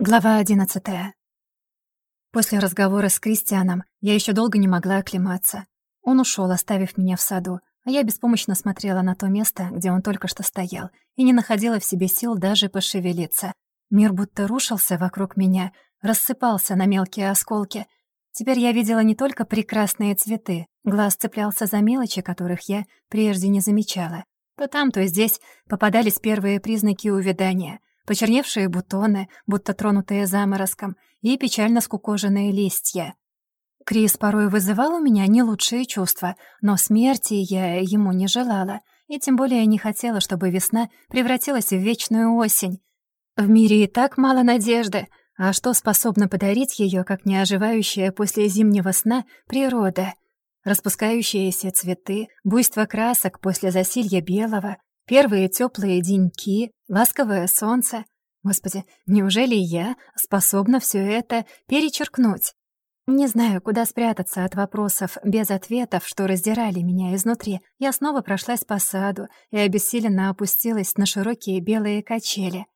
Глава одиннадцатая. После разговора с Кристианом я еще долго не могла оклематься. Он ушел, оставив меня в саду, а я беспомощно смотрела на то место, где он только что стоял, и не находила в себе сил даже пошевелиться. Мир будто рушился вокруг меня, рассыпался на мелкие осколки. Теперь я видела не только прекрасные цветы, глаз цеплялся за мелочи, которых я прежде не замечала. То там, то здесь попадались первые признаки увядания — почерневшие бутоны, будто тронутые заморозком, и печально скукоженные листья. Крис порой вызывал у меня не лучшие чувства, но смерти я ему не желала, и тем более не хотела, чтобы весна превратилась в вечную осень. В мире и так мало надежды, а что способно подарить ее, как неоживающая после зимнего сна природа? Распускающиеся цветы, буйство красок после засилья белого, Первые теплые деньки, ласковое солнце. Господи, неужели я способна все это перечеркнуть? Не знаю, куда спрятаться от вопросов без ответов, что раздирали меня изнутри. Я снова прошлась по саду и обессиленно опустилась на широкие белые качели.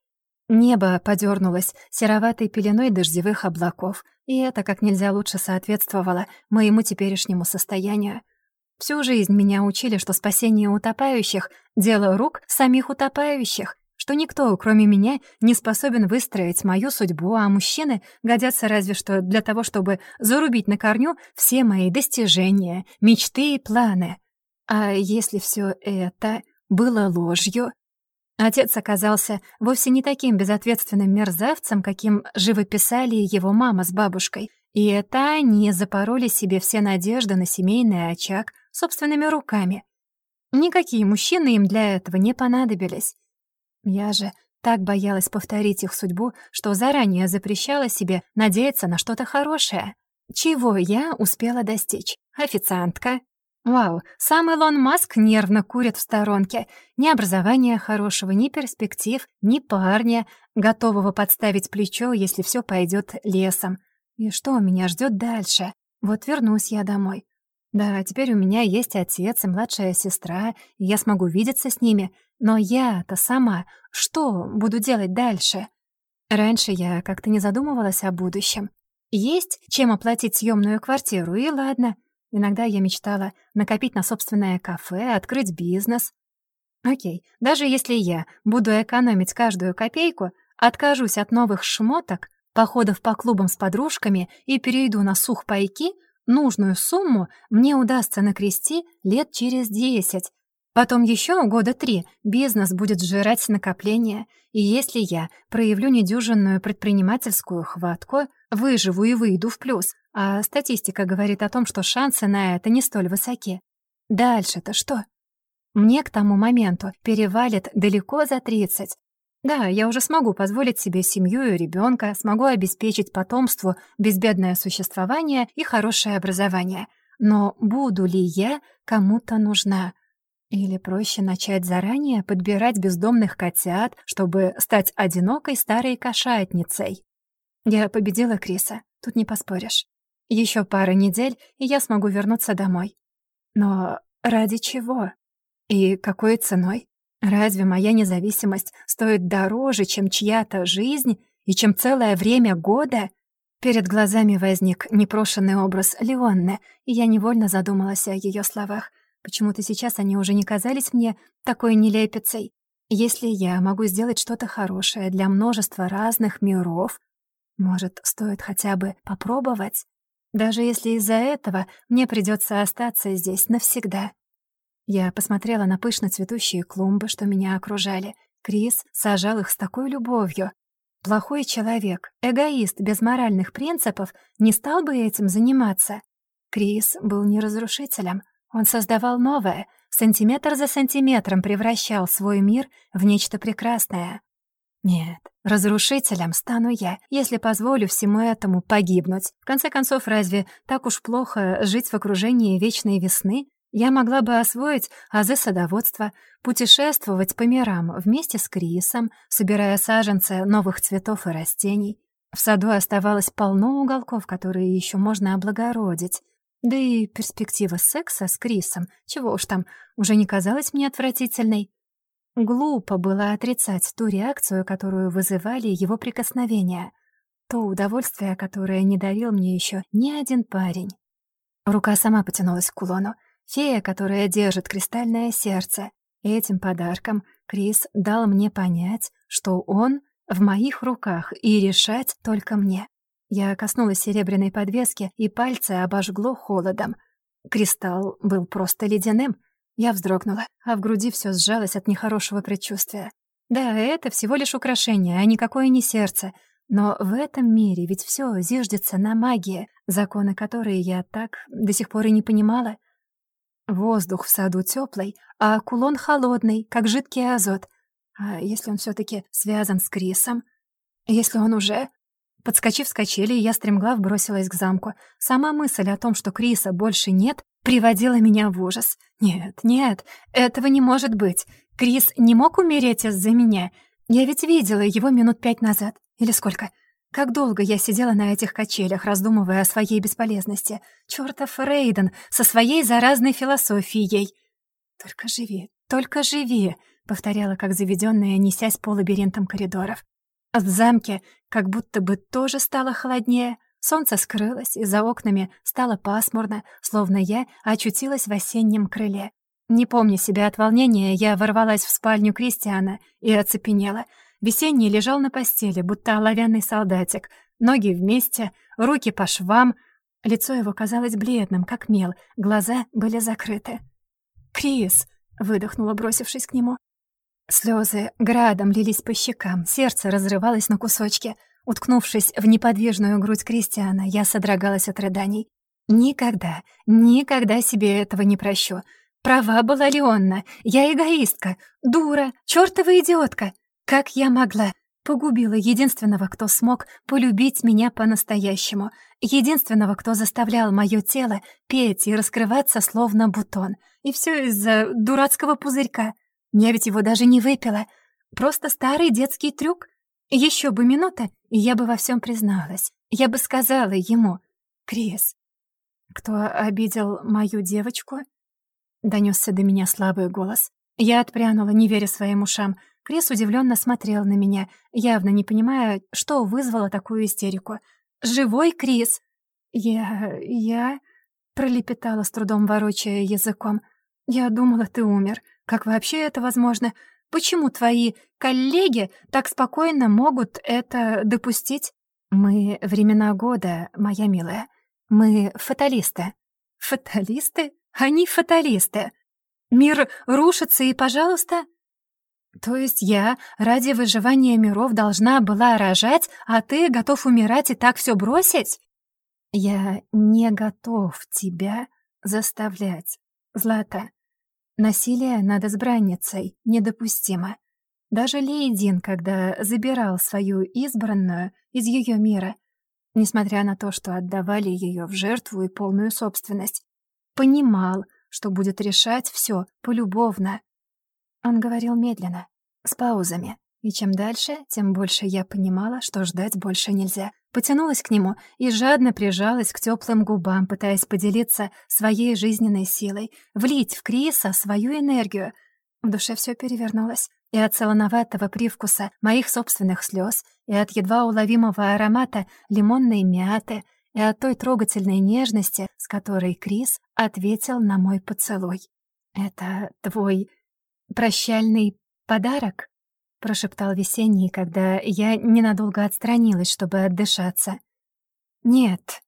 Небо подернулось сероватой пеленой дождевых облаков, и это как нельзя лучше соответствовало моему теперешнему состоянию. Всю жизнь меня учили, что спасение утопающих — дело рук самих утопающих, что никто, кроме меня, не способен выстроить мою судьбу, а мужчины годятся разве что для того, чтобы зарубить на корню все мои достижения, мечты и планы. А если все это было ложью? Отец оказался вовсе не таким безответственным мерзавцем, каким живописали его мама с бабушкой. И это они запороли себе все надежды на семейный очаг, собственными руками. Никакие мужчины им для этого не понадобились. Я же так боялась повторить их судьбу, что заранее запрещала себе надеяться на что-то хорошее. Чего я успела достичь? Официантка. Вау, сам Илон Маск нервно курит в сторонке. Ни образования хорошего, ни перспектив, ни парня, готового подставить плечо, если все пойдет лесом. И что меня ждет дальше? Вот вернусь я домой. Да, теперь у меня есть отец и младшая сестра, и я смогу видеться с ними. Но я-то сама что буду делать дальше? Раньше я как-то не задумывалась о будущем. Есть чем оплатить съемную квартиру, и ладно. Иногда я мечтала накопить на собственное кафе, открыть бизнес. Окей, даже если я буду экономить каждую копейку, откажусь от новых шмоток, походов по клубам с подружками и перейду на сухпайки — Нужную сумму мне удастся накрести лет через десять. Потом еще года три бизнес будет сжирать накопления, и если я проявлю недюжинную предпринимательскую хватку, выживу и выйду в плюс, а статистика говорит о том, что шансы на это не столь высоки. Дальше-то что? Мне к тому моменту перевалит далеко за тридцать, да, я уже смогу позволить себе семью и ребенка, смогу обеспечить потомству безбедное существование и хорошее образование. Но буду ли я кому-то нужна? Или проще начать заранее подбирать бездомных котят, чтобы стать одинокой старой кошатницей? Я победила Криса, тут не поспоришь. Еще пара недель, и я смогу вернуться домой. Но ради чего? И какой ценой? Разве моя независимость стоит дороже, чем чья-то жизнь и чем целое время года? Перед глазами возник непрошенный образ Леонны, и я невольно задумалась о ее словах. Почему-то сейчас они уже не казались мне такой нелепицей. Если я могу сделать что-то хорошее для множества разных миров, может, стоит хотя бы попробовать? Даже если из-за этого мне придется остаться здесь навсегда. Я посмотрела на пышно цветущие клумбы, что меня окружали. Крис сажал их с такой любовью. Плохой человек, эгоист без моральных принципов не стал бы этим заниматься. Крис был не разрушителем. Он создавал новое, сантиметр за сантиметром превращал свой мир в нечто прекрасное. Нет, разрушителем стану я, если позволю всему этому погибнуть. В конце концов, разве так уж плохо жить в окружении вечной весны? Я могла бы освоить азы садоводства, путешествовать по мирам вместе с Крисом, собирая саженцы новых цветов и растений. В саду оставалось полно уголков, которые еще можно облагородить. Да и перспектива секса с Крисом, чего уж там, уже не казалась мне отвратительной. Глупо было отрицать ту реакцию, которую вызывали его прикосновения. то удовольствие, которое не дарил мне еще ни один парень. Рука сама потянулась к кулону. Фея, которая держит кристальное сердце. Этим подарком Крис дал мне понять, что он в моих руках и решать только мне. Я коснулась серебряной подвески, и пальцы обожгло холодом. Кристалл был просто ледяным. Я вздрогнула, а в груди все сжалось от нехорошего предчувствия. Да, это всего лишь украшение, а никакое не сердце. Но в этом мире ведь все зиждется на магии, законы которой я так до сих пор и не понимала. Воздух в саду теплый, а кулон холодный, как жидкий азот. А если он все таки связан с Крисом? Если он уже... Подскочив с качели, я стремглав бросилась к замку. Сама мысль о том, что Криса больше нет, приводила меня в ужас. Нет, нет, этого не может быть. Крис не мог умереть из-за меня. Я ведь видела его минут пять назад. Или сколько? Как долго я сидела на этих качелях, раздумывая о своей бесполезности. Чёртов Рейден со своей заразной философией. «Только живи, только живи», — повторяла, как заведённая, несясь по лабиринтам коридоров. В замке как будто бы тоже стало холоднее. Солнце скрылось, и за окнами стало пасмурно, словно я очутилась в осеннем крыле. Не помня себя от волнения, я ворвалась в спальню Кристиана и оцепенела — Весенний лежал на постели, будто оловянный солдатик. Ноги вместе, руки по швам. Лицо его казалось бледным, как мел, глаза были закрыты. «Крис!» — выдохнула, бросившись к нему. Слезы градом лились по щекам, сердце разрывалось на кусочки. Уткнувшись в неподвижную грудь Кристиана, я содрогалась от рыданий. Никогда, никогда себе этого не прощу. Права была Леонна, я эгоистка, дура, чёртова идиотка. Как я могла? Погубила единственного, кто смог полюбить меня по-настоящему, единственного, кто заставлял мое тело петь и раскрываться словно бутон. И все из-за дурацкого пузырька. Я ведь его даже не выпила. Просто старый детский трюк. Еще бы минута, и я бы во всем призналась. Я бы сказала ему, «Крис, кто обидел мою девочку?» Донесся до меня слабый голос. Я отпрянула, не веря своим ушам. Крис удивленно смотрел на меня, явно не понимая, что вызвало такую истерику. «Живой Крис!» «Я... я...» — пролепетала с трудом, ворочая языком. «Я думала, ты умер. Как вообще это возможно? Почему твои коллеги так спокойно могут это допустить?» «Мы времена года, моя милая. Мы фаталисты». «Фаталисты? Они фаталисты. Мир рушится, и, пожалуйста...» То есть я ради выживания миров должна была рожать, а ты готов умирать и так все бросить? Я не готов тебя заставлять, Злата. Насилие над избранницей недопустимо. Даже Лейдин, когда забирал свою избранную из ее мира, несмотря на то, что отдавали ее в жертву и полную собственность, понимал, что будет решать все полюбовно. Он говорил медленно, с паузами. И чем дальше, тем больше я понимала, что ждать больше нельзя. Потянулась к нему и жадно прижалась к теплым губам, пытаясь поделиться своей жизненной силой, влить в Криса свою энергию. В душе все перевернулось. И от солоноватого привкуса моих собственных слез, и от едва уловимого аромата лимонной мяты, и от той трогательной нежности, с которой Крис ответил на мой поцелуй. «Это твой «Прощальный подарок?» — прошептал Весенний, когда я ненадолго отстранилась, чтобы отдышаться. «Нет».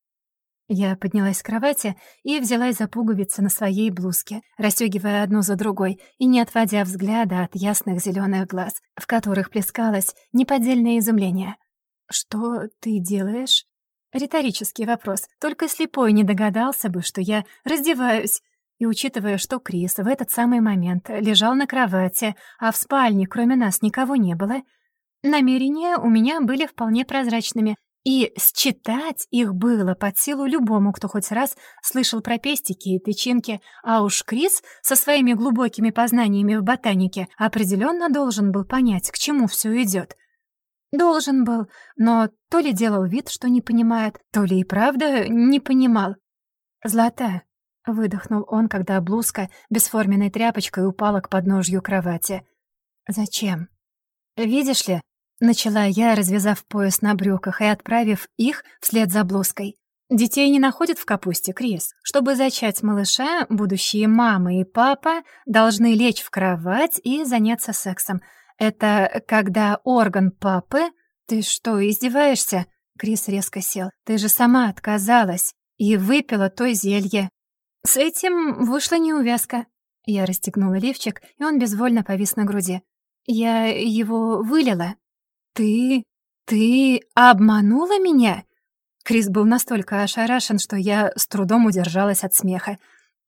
Я поднялась с кровати и взялась за пуговицы на своей блузке, расстёгивая одну за другой и не отводя взгляда от ясных зелёных глаз, в которых плескалось неподдельное изумление. «Что ты делаешь?» Риторический вопрос. Только слепой не догадался бы, что я раздеваюсь. И учитывая, что Крис в этот самый момент лежал на кровати, а в спальне кроме нас никого не было, намерения у меня были вполне прозрачными, и считать их было под силу любому, кто хоть раз слышал про пестики и тычинки, а уж Крис со своими глубокими познаниями в ботанике определенно должен был понять, к чему все идет. Должен был, но то ли делал вид, что не понимает, то ли и правда не понимал. «Злата, Выдохнул он, когда блузка бесформенной тряпочкой упала к подножью кровати. «Зачем?» «Видишь ли, Начала я, развязав пояс на брюках и отправив их вслед за блузкой. Детей не находят в капусте, Крис. Чтобы зачать малыша, будущие мама и папа должны лечь в кровать и заняться сексом. Это когда орган папы... Ты что, издеваешься? Крис резко сел. Ты же сама отказалась и выпила то зелье. С этим вышла неувязка. Я расстегнула лифчик, и он безвольно повис на груди. Я его вылила. «Ты... ты обманула меня?» Крис был настолько ошарашен, что я с трудом удержалась от смеха.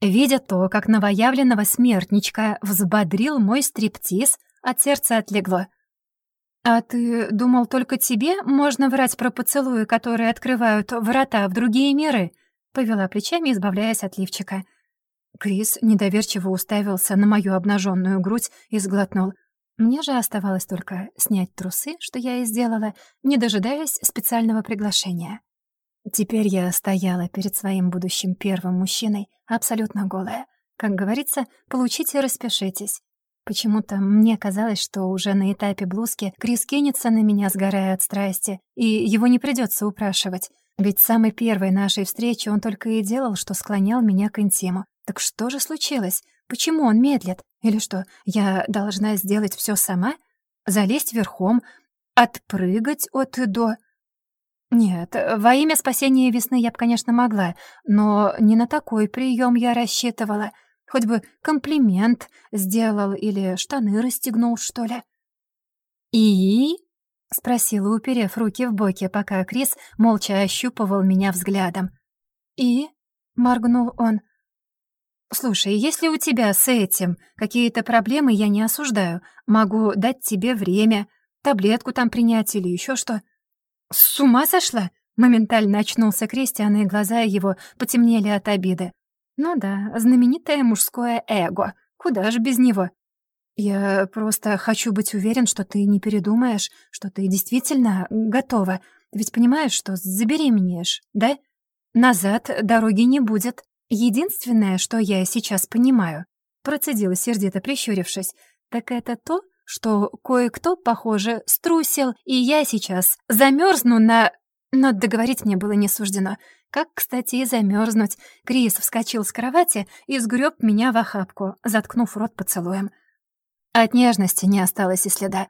Видя то, как новоявленного смертничка взбодрил мой стриптиз, от сердца отлегло. «А ты думал, только тебе можно врать про поцелуи, которые открывают врата в другие миры?» — повела плечами, избавляясь от лифчика. Крис недоверчиво уставился на мою обнаженную грудь и сглотнул. Мне же оставалось только снять трусы, что я и сделала, не дожидаясь специального приглашения. Теперь я стояла перед своим будущим первым мужчиной, абсолютно голая. Как говорится, получите распишитесь. Почему-то мне казалось, что уже на этапе блузки Крис кинется на меня, сгорая от страсти, и его не придется упрашивать. Ведь с самой первой нашей встречи он только и делал, что склонял меня к интиму. Так что же случилось? Почему он медлит? Или что, я должна сделать все сама? Залезть верхом? Отпрыгать от и до? Нет, во имя спасения весны я бы, конечно, могла, но не на такой прием я рассчитывала. Хоть бы комплимент сделал или штаны расстегнул, что ли. «И?» — спросила, уперев руки в боки, пока Крис молча ощупывал меня взглядом. «И?» — моргнул он. «Слушай, если у тебя с этим какие-то проблемы, я не осуждаю. Могу дать тебе время, таблетку там принять или еще что». «С ума сошла?» Моментально очнулся Кристиан, и глаза его потемнели от обиды. «Ну да, знаменитое мужское эго. Куда же без него?» «Я просто хочу быть уверен, что ты не передумаешь, что ты действительно готова. Ведь понимаешь, что забеременеешь, да? Назад дороги не будет». Единственное, что я сейчас понимаю, процедила сердито прищурившись, так это то, что кое-кто, похоже, струсил, и я сейчас замерзну на... Но договорить мне было не суждено. Как, кстати, и замерзнуть. Крис вскочил с кровати и сгреб меня в охапку, заткнув рот поцелуем. От нежности не осталось и следа.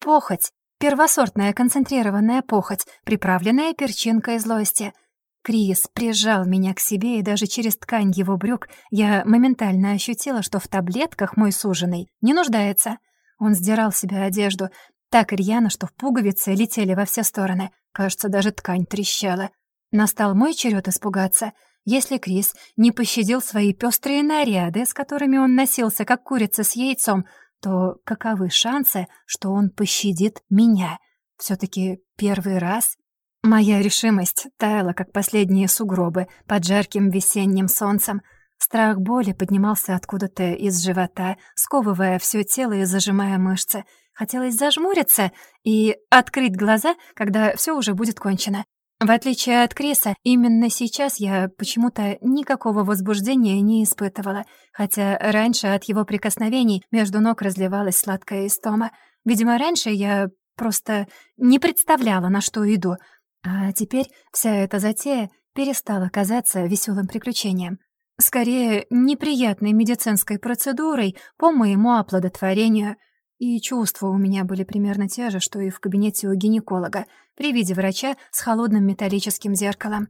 Похоть, первосортная концентрированная похоть, приправленная перчинкой злости — Крис прижал меня к себе, и даже через ткань его брюк я моментально ощутила, что в таблетках мой суженый не нуждается. Он сдирал себе одежду так рьяно, что пуговицы летели во все стороны. Кажется, даже ткань трещала. Настал мой черед испугаться. Если Крис не пощадил свои пестрые наряды, с которыми он носился, как курица с яйцом, то каковы шансы, что он пощадит меня? все таки первый раз Моя решимость таяла, как последние сугробы под жарким весенним солнцем. Страх боли поднимался откуда-то из живота, сковывая все тело и зажимая мышцы. Хотелось зажмуриться и открыть глаза, когда все уже будет кончено. В отличие от Криса, именно сейчас я почему-то никакого возбуждения не испытывала, хотя раньше от его прикосновений между ног разливалась сладкая истома. Видимо, раньше я просто не представляла, на что иду — а теперь вся эта затея перестала казаться веселым приключением. Скорее, неприятной медицинской процедурой по моему оплодотворению. И чувства у меня были примерно те же, что и в кабинете у гинеколога, при виде врача с холодным металлическим зеркалом.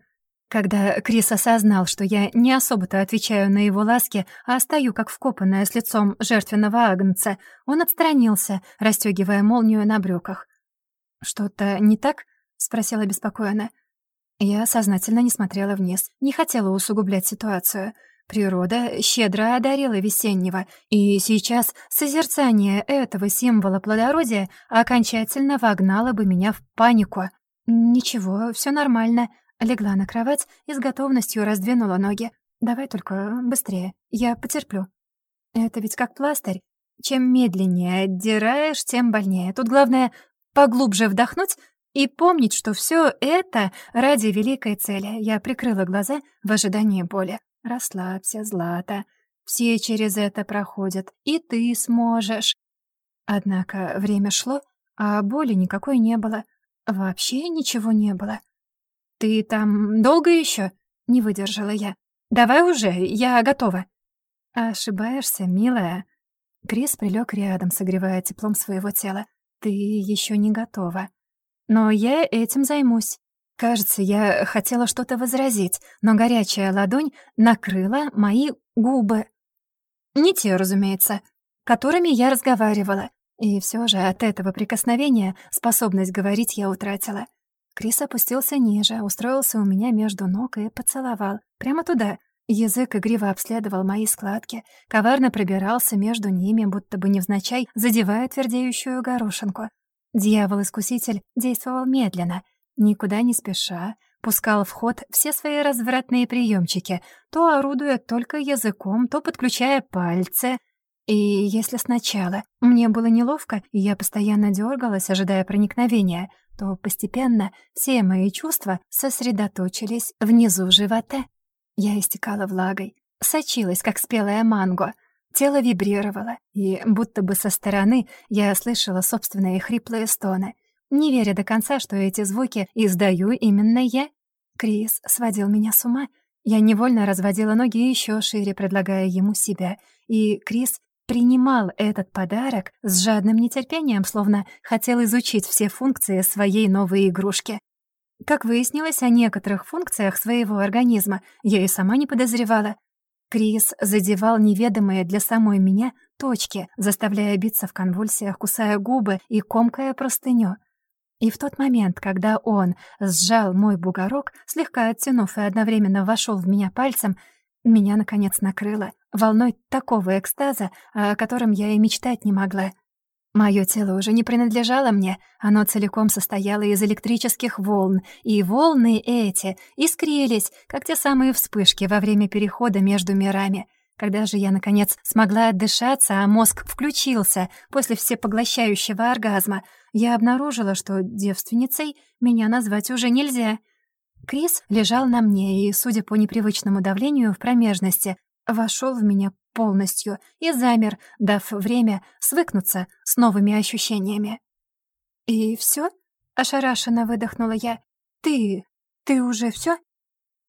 Когда Крис осознал, что я не особо-то отвечаю на его ласки, а стою как вкопанная с лицом жертвенного агнца, он отстранился, расстегивая молнию на брюках. «Что-то не так?» — спросила обеспокоенно. Я сознательно не смотрела вниз, не хотела усугублять ситуацию. Природа щедро одарила весеннего, и сейчас созерцание этого символа плодородия окончательно вогнало бы меня в панику. «Ничего, все нормально». Легла на кровать и с готовностью раздвинула ноги. «Давай только быстрее, я потерплю». «Это ведь как пластырь. Чем медленнее отдираешь, тем больнее. Тут главное поглубже вдохнуть и помнить, что все это ради великой цели. Я прикрыла глаза в ожидании боли. Расслабься, Злата. Все через это проходят, и ты сможешь. Однако время шло, а боли никакой не было. Вообще ничего не было. «Ты там долго еще? не выдержала я. «Давай уже, я готова». «Ошибаешься, милая». Крис прилег рядом, согревая теплом своего тела. «Ты еще не готова. Но я этим займусь». Кажется, я хотела что-то возразить, но горячая ладонь накрыла мои губы. Не те, разумеется, которыми я разговаривала. И все же от этого прикосновения способность говорить я утратила. Крис опустился ниже, устроился у меня между ног и поцеловал. Прямо туда. Язык игриво обследовал мои складки, коварно пробирался между ними, будто бы невзначай, задевая твердеющую горошинку. Дьявол-искуситель действовал медленно, никуда не спеша, пускал в ход все свои развратные приемчики, то орудуя только языком, то подключая пальцы — и если сначала мне было неловко, и я постоянно дергалась, ожидая проникновения, то постепенно все мои чувства сосредоточились внизу живота. Я истекала влагой, сочилась, как спелая манго. Тело вибрировало, и будто бы со стороны я слышала собственные хриплые стоны, не веря до конца, что эти звуки издаю именно я. Крис сводил меня с ума. Я невольно разводила ноги еще шире, предлагая ему себя, и Крис принимал этот подарок с жадным нетерпением, словно хотел изучить все функции своей новой игрушки. Как выяснилось, о некоторых функциях своего организма я и сама не подозревала. Крис задевал неведомые для самой меня точки, заставляя биться в конвульсиях, кусая губы и комкая простыню. И в тот момент, когда он сжал мой бугорок, слегка оттянув и одновременно вошел в меня пальцем, меня, наконец, накрыло волной такого экстаза, о котором я и мечтать не могла. Моё тело уже не принадлежало мне, оно целиком состояло из электрических волн, и волны эти искрились, как те самые вспышки во время перехода между мирами. Когда же я, наконец, смогла отдышаться, а мозг включился после всепоглощающего оргазма, я обнаружила, что девственницей меня назвать уже нельзя — Крис лежал на мне и, судя по непривычному давлению в промежности, вошел в меня полностью и замер, дав время свыкнуться с новыми ощущениями. «И все? ошарашенно выдохнула я. «Ты... ты уже все?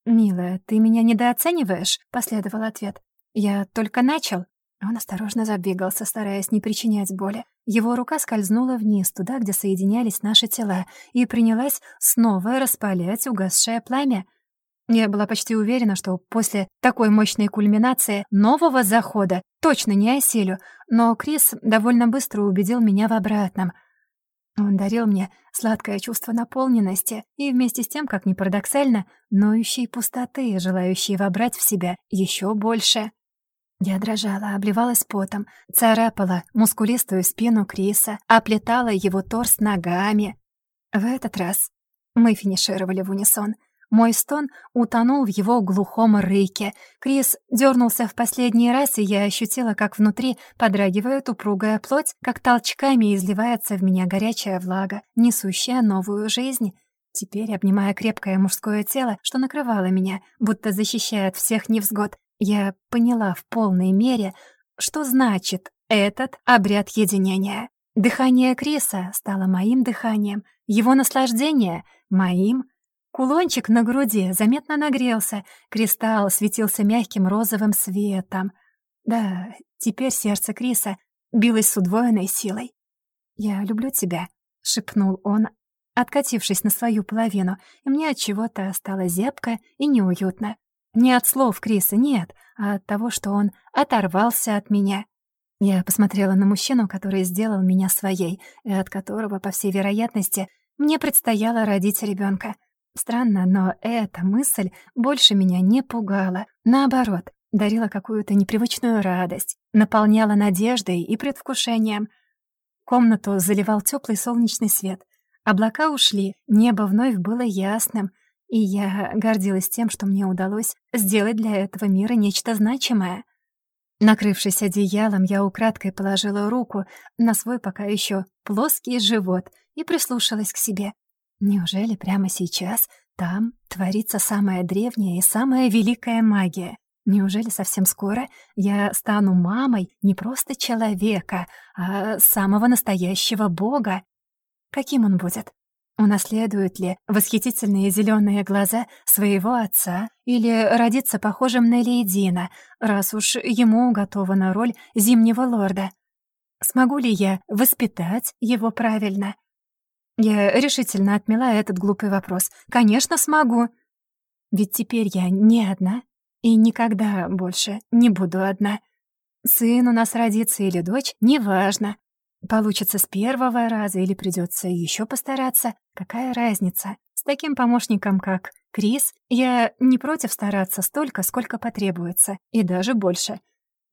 «Милая, ты меня недооцениваешь?» — последовал ответ. «Я только начал». Он осторожно забегался, стараясь не причинять боли. Его рука скользнула вниз, туда, где соединялись наши тела, и принялась снова распалять угасшее пламя. Я была почти уверена, что после такой мощной кульминации нового захода точно не осилю, но Крис довольно быстро убедил меня в обратном. Он дарил мне сладкое чувство наполненности и вместе с тем, как ни парадоксально, ноющей пустоты, желающей вобрать в себя еще больше. Я дрожала, обливалась потом, царапала мускулистую спину Криса, оплетала его торс ногами. В этот раз мы финишировали в унисон. Мой стон утонул в его глухом рыке. Крис дернулся в последний раз, и я ощутила, как внутри подрагивает упругая плоть, как толчками изливается в меня горячая влага, несущая новую жизнь. Теперь, обнимая крепкое мужское тело, что накрывало меня, будто защищая от всех невзгод, я поняла в полной мере, что значит этот обряд единения. Дыхание Криса стало моим дыханием, его наслаждение — моим. Кулончик на груди заметно нагрелся, кристалл светился мягким розовым светом. Да, теперь сердце Криса билось с удвоенной силой. «Я люблю тебя», — шепнул он, откатившись на свою половину, и мне от чего-то стало зябко и неуютно. Не от слов Криса, нет, а от того, что он оторвался от меня. Я посмотрела на мужчину, который сделал меня своей, и от которого, по всей вероятности, мне предстояло родить ребенка. Странно, но эта мысль больше меня не пугала. Наоборот, дарила какую-то непривычную радость, наполняла надеждой и предвкушением. Комнату заливал теплый солнечный свет. Облака ушли, небо вновь было ясным — и я гордилась тем, что мне удалось сделать для этого мира нечто значимое. Накрывшись одеялом, я украдкой положила руку на свой пока еще плоский живот и прислушалась к себе. Неужели прямо сейчас там творится самая древняя и самая великая магия? Неужели совсем скоро я стану мамой не просто человека, а самого настоящего бога? каким он будет? Унаследует ли восхитительные зеленые глаза своего отца или родится похожим на Лейдина, раз уж ему уготована роль зимнего лорда? Смогу ли я воспитать его правильно? Я решительно отмела этот глупый вопрос. Конечно, смогу. Ведь теперь я не одна и никогда больше не буду одна. Сын у нас родится или дочь, неважно. Получится с первого раза или придется еще постараться, какая разница? С таким помощником, как Крис, я не против стараться столько, сколько потребуется, и даже больше.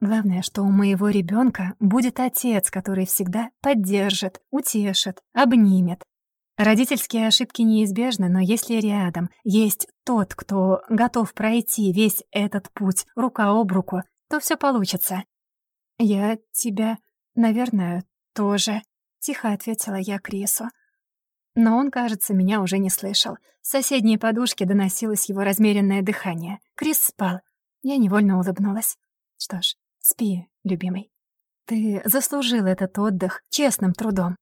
Главное, что у моего ребенка будет отец, который всегда поддержит, утешит, обнимет. Родительские ошибки неизбежны, но если рядом есть тот, кто готов пройти весь этот путь рука об руку, то все получится. «Я тебя, наверное, тоже», — тихо ответила я Крису. Но он, кажется, меня уже не слышал. С соседней подушки доносилось его размеренное дыхание. Крис спал. Я невольно улыбнулась. «Что ж, спи, любимый. Ты заслужил этот отдых честным трудом».